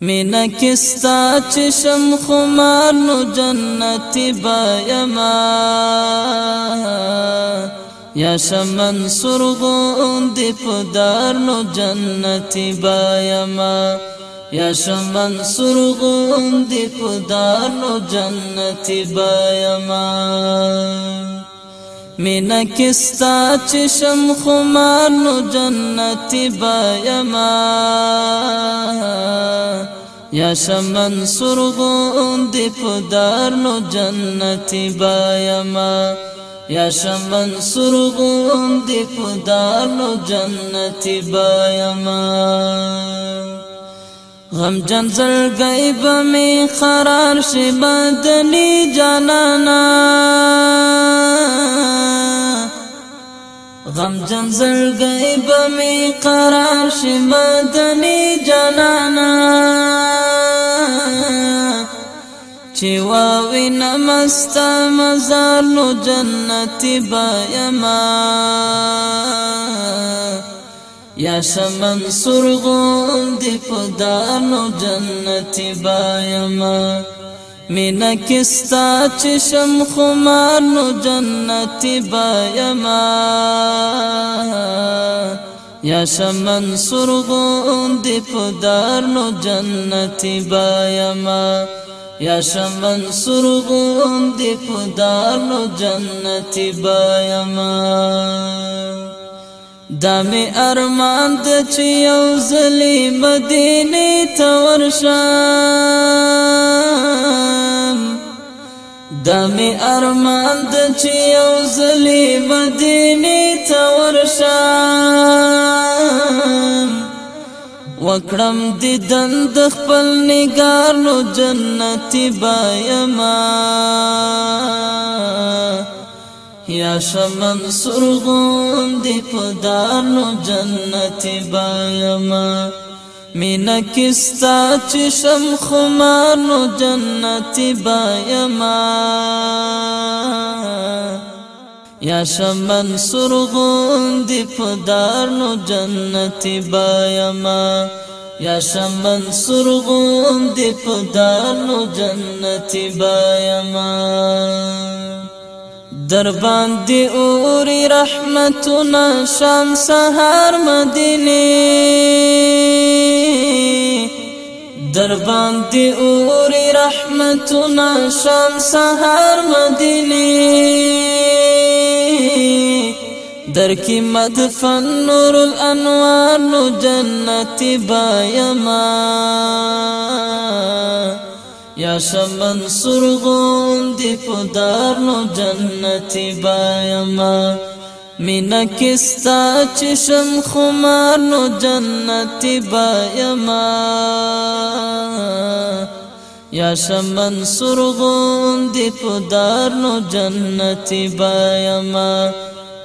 مینا کستا چشم خمار نو جنتی بایما یا شمن سرغون دی پدار نو جنتی بایما یا شمن سرغون دی پدار نو جنتی بایما مینا کستا چشم نو جنتی بایما یا شمن سرغون دی نو جنتی بایما یا شمن سرغون دی نو جنتی بایما غم جن غیب میں قرار شی بدنی جانانا غم جن زړګي به می قرار شي مدني جنانا چې واوي نمست مزار نو جنتي بایما یا شمن سرغون دی پدانو جنتي بایما مینا کستا چشم خمار نو جنتی بایما یا شمن سرغون دی پدار نو جنتی بایما یا شمن سرغون دی پدار نو جنتی بایما دا می ارمان د چې یو زلی مدینه ته ورشم دا می ارمان د چې یو زلی مدینه ته ورشم وکړم دیدن د خپل نگار نو جنتی بایما یا شمنصور غوندې په دانو جنت بایما مینا کستا چې شم خمانو جنت بایما یا شمنصور غوندې په دانو جنت بایما یا شمنصور غوندې په دانو جنت بایما دربان دی اوري رحمتنا شام سهار مدینی دربان دی اوري رحمتنا شام سهار مدینی در کی مدفن نور الانوار نو جنتی بایما یا شمنصور غوندې په دار نو جنتی بایما مینا کستا چې شم خمار نو جنتی بایما یا شمنصور غوندې په دار نو جنتی بایما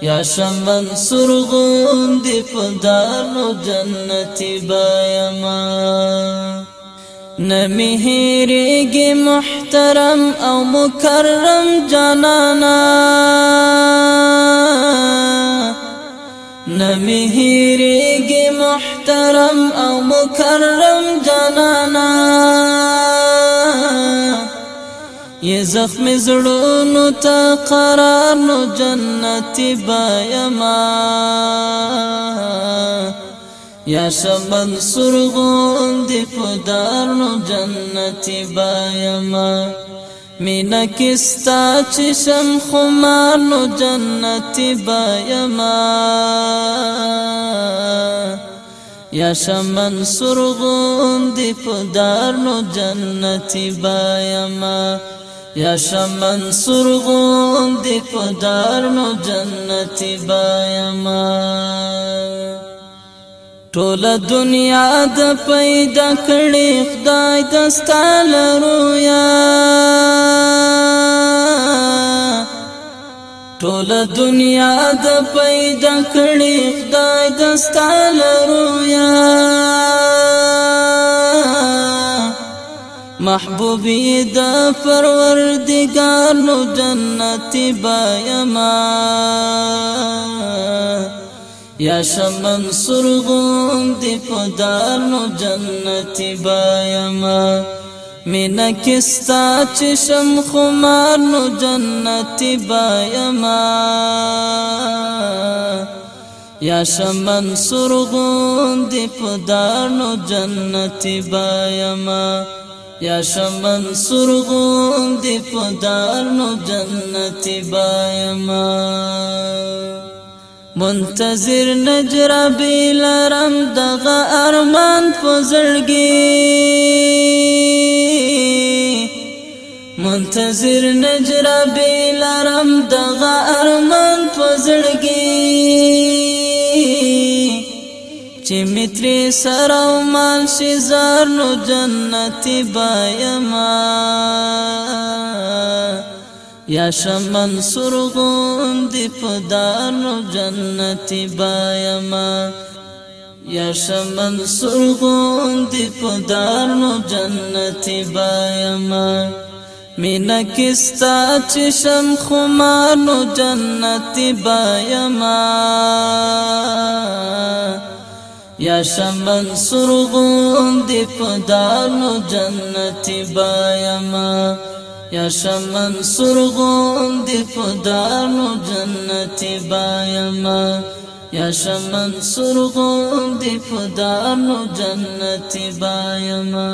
یا شمنصور غوندې په دار نو جنتی بایما نمهیریگی محترم او مکرم جانانا نمهیریگی محترم او مكرم جانانا یہ زخم زڑونو تا قرارنو جنتی بایما یا شمنصور غوندې په دارنو جنتي بایما مینا کستا چې شم خمار نو جنتي بایما یا شمنصور غوندې په دارنو جنتي بایما یا شمنصور غوندې په دارنو جنتي بایما ټول دنیا د پیدا کړي خدای دستا لرویا ټول دنیا د پیدا کړي خدای دستا لرویا محبوبي د پروردگار نو جنتی بایما یا شمنصور غوندې په دارو جنتي بایما مینا کستا چې شم خمار نو جنتي بایما یا شمنصور غوندې په دارو جنتي بایما یا شمنصور غوندې په دارو جنتي بایما منتظر نجر بیلرم دغه ارمان فزړګي منتظر نجر بیلرم دغه ارمان فزړګي چې متری سره مان شي زار نو جنتی بایما یا شمنصور غوندې په دانو جنتي بایما یا شمنصور غوندې په دانو جنتي بایما مینا کستا چې شم خمانو جنتي بایما یا شمن سرغون دی پدانو جنتی بایما یا شمن غوندې په دانو جنتي بایما یا شمنصور غوندې په دانو جنتي بایما